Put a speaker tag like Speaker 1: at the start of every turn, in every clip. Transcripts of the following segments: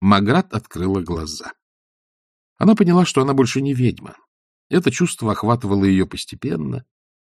Speaker 1: Маград открыла глаза. Она поняла, что она больше не ведьма. Это чувство охватывало ее постепенно,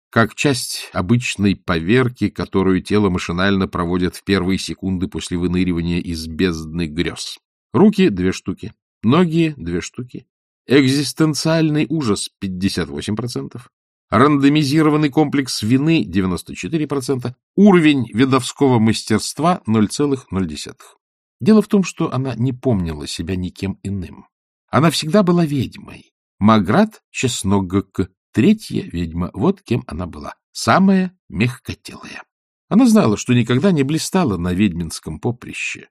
Speaker 1: как часть обычной поверки, которую тело машинально проводит в первые секунды после выныривания из бездны грез. Руки — две штуки, ноги — две штуки, экзистенциальный ужас — 58%, рандомизированный комплекс вины — 94%, уровень видовского мастерства — 0,0. Дело в том, что она не помнила себя никем иным. Она всегда была ведьмой. Маград Чесногк, третья ведьма, вот кем она была, самая мягкотелая. Она знала, что никогда не блистала на ведьминском поприще.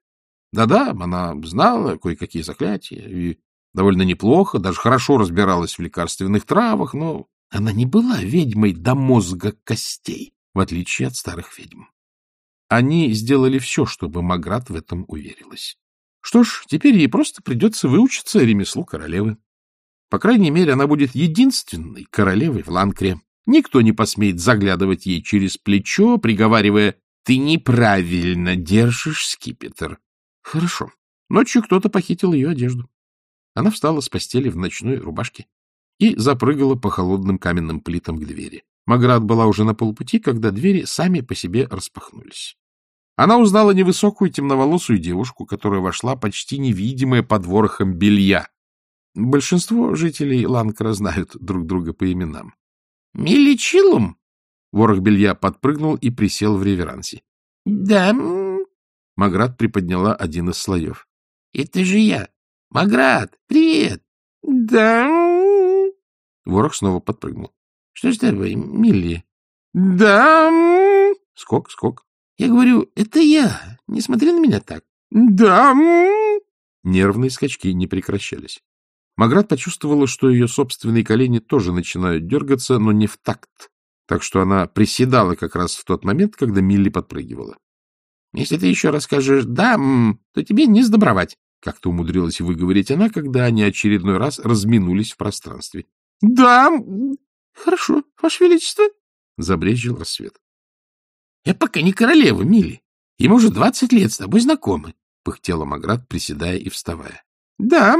Speaker 1: Да-да, она знала кое-какие заклятия и довольно неплохо, даже хорошо разбиралась в лекарственных травах, но она не была ведьмой до мозга костей, в отличие от старых ведьм. Они сделали все, чтобы Маград в этом уверилась. Что ж, теперь ей просто придется выучиться ремеслу королевы. По крайней мере, она будет единственной королевой в Ланкре. Никто не посмеет заглядывать ей через плечо, приговаривая «Ты неправильно держишь скипетр». Хорошо. Ночью кто-то похитил ее одежду. Она встала с постели в ночной рубашке и запрыгала по холодным каменным плитам к двери. Маград была уже на полпути, когда двери сами по себе распахнулись. Она узнала невысокую темноволосую девушку, которая вошла почти невидимая под ворохом белья. Большинство жителей Ланкара знают друг друга по именам. — Миличилум? Ворох белья подпрыгнул и присел в реверансе. — Да. Маград приподняла один из слоев. — Это же я. Маград, привет. — Да. Ворох снова подпрыгнул. — Что с тобой, Милли? — Да. Скок, скок. Я говорю, это я. Не смотри на меня так. Да. Нервные скачки не прекращались. Маград почувствовала, что ее собственные колени тоже начинают дергаться, но не в такт. Так что она приседала как раз в тот момент, когда Милли подпрыгивала. — Если ты еще раз скажешь «да», то тебе не сдобровать, — как-то умудрилась выговорить она, когда они очередной раз разминулись в пространстве. — Да, хорошо, Ваше Величество, — забрежил рассвет. — Я пока не королева, Милли. Ему уже двадцать лет, с тобой знакомы, — пыхтела Маград, приседая и вставая. — Да,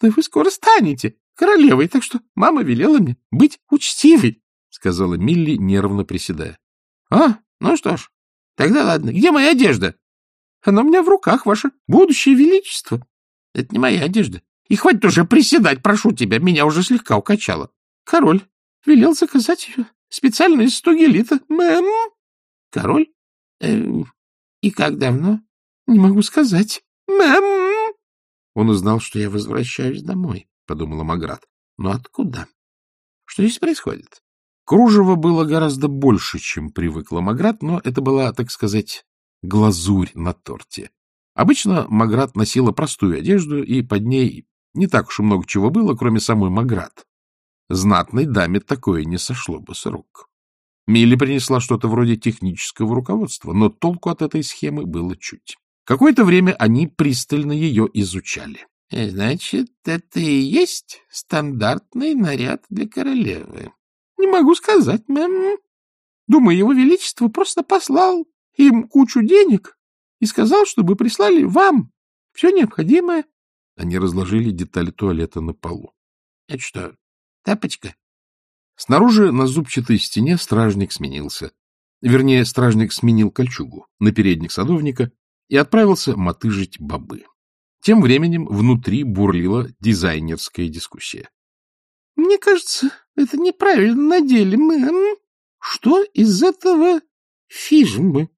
Speaker 1: да вы скоро станете королевой, так что мама велела мне быть учтивой, — сказала Милли, нервно приседая. — А, ну что ж, тогда ладно. Где моя одежда? — Она у меня в руках, ваше будущее величество. — Это не моя одежда. И хватит уже приседать, прошу тебя, меня уже слегка укачало. Король велел заказать ее специально из стогелита. Мэм. Король? Э, и как давно? Не могу сказать. Мэм. Он узнал, что я возвращаюсь домой, подумала Маград. Но откуда? Что здесь происходит? Кружева было гораздо больше, чем привыкла Маград, но это была, так сказать, глазурь на торте. Обычно Маград носила простую одежду, и под ней не так уж и много чего было, кроме самой Маград. Знатной даме такое не сошло бы с рук. Милли принесла что-то вроде технического руководства, но толку от этой схемы было чуть. Какое-то время они пристально ее изучали. «Э, — Значит, это и есть стандартный наряд для королевы? — Не могу сказать, мэм. Думаю, его величество просто послал им кучу денег и сказал, чтобы прислали вам все необходимое. Они разложили детали туалета на полу. — Это что, тапочка? Снаружи на зубчатой стене стражник сменился. Вернее, стражник сменил кольчугу на передник садовника и отправился мотыжить бобы. Тем временем внутри бурлила дизайнерская дискуссия. — Мне кажется, это неправильно надели, мэм. Что из этого фижмы?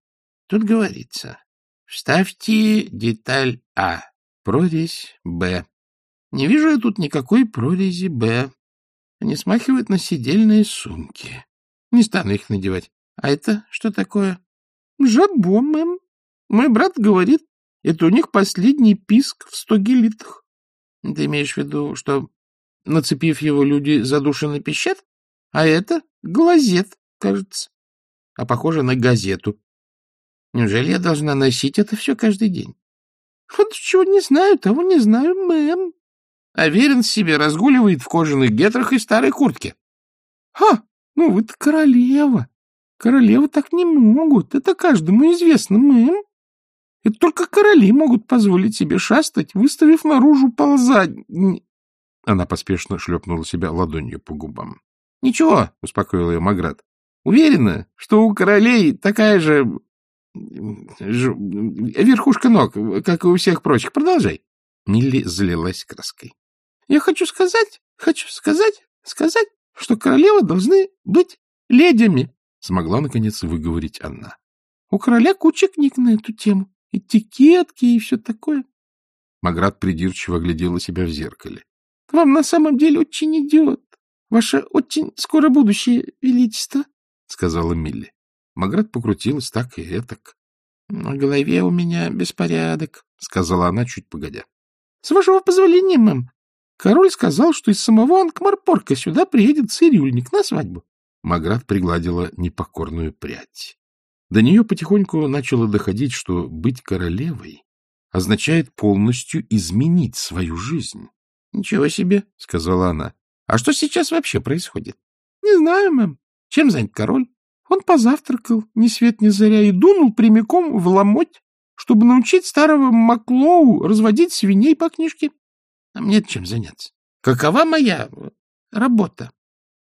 Speaker 1: Тут говорится. Вставьте деталь А, прорезь Б. Не вижу я тут никакой прорези Б. Они смахивают на сидельные сумки. Не стану их надевать. А это что такое? Жабо, мэм. Мой брат говорит, это у них последний писк в сто гелитах. Ты имеешь в виду, что, нацепив его, люди задушенно пищат? А это глазет, кажется. А похоже на газету. Неужели я должна носить это все каждый день? Вот чего не знаю, того не знаю, мэм а верен себе разгуливает в кожаных гетрах и старой куртке. — Ха! Ну вы-то королева. Королевы так не могут. Это каждому известно, мэм.
Speaker 2: Это только короли могут позволить себе шастать, выставив наружу ползать.
Speaker 1: Она поспешно шлепнула себя ладонью по губам.
Speaker 2: — Ничего, — успокоил ее Маград. — Уверена, что у королей такая же... Ж... верхушка ног, как и у всех прочих. Продолжай.
Speaker 1: Милли залилась краской.
Speaker 2: — Я хочу сказать, хочу сказать, сказать, что королевы должны быть ледями, — смогла, наконец, выговорить она. — У короля куча книг на эту тему, этикетки и все такое.
Speaker 1: Маград придирчиво глядела себя в зеркале.
Speaker 2: — Вам на самом деле очень идет. Ваше очень скоро будущее величество, — сказала Милли.
Speaker 1: Маград покрутилась так и этак.
Speaker 2: — На голове у меня беспорядок, —
Speaker 1: сказала она чуть погодя.
Speaker 2: — С вашего позволения, мэм, король сказал, что из самого Анкмарпорка сюда приедет цирюльник на свадьбу.
Speaker 1: Маград пригладила непокорную прядь. До нее потихоньку начало доходить, что быть королевой означает полностью изменить свою жизнь.
Speaker 2: — Ничего себе, — сказала она. — А что сейчас вообще происходит? — Не знаю, мэм. Чем занят король? Он позавтракал, ни свет ни заря, и дунул прямиком в ломоть, чтобы научить старого Маклоу разводить свиней по книжке. А мне чем заняться? Какова моя работа?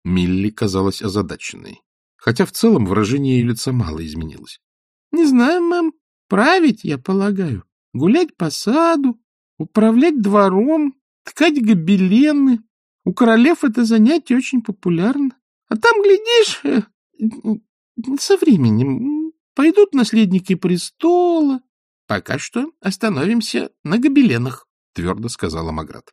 Speaker 1: Милли казалась озадаченной, хотя в целом выражение ее лица мало изменилось.
Speaker 2: — Не знаю, мэм. Править, я полагаю. Гулять по саду, управлять двором, ткать гобелены. У королев это занятие очень популярно. А там, глядишь, э, со временем пойдут наследники престола. Пока что остановимся на гобеленах, — твердо сказала Маград.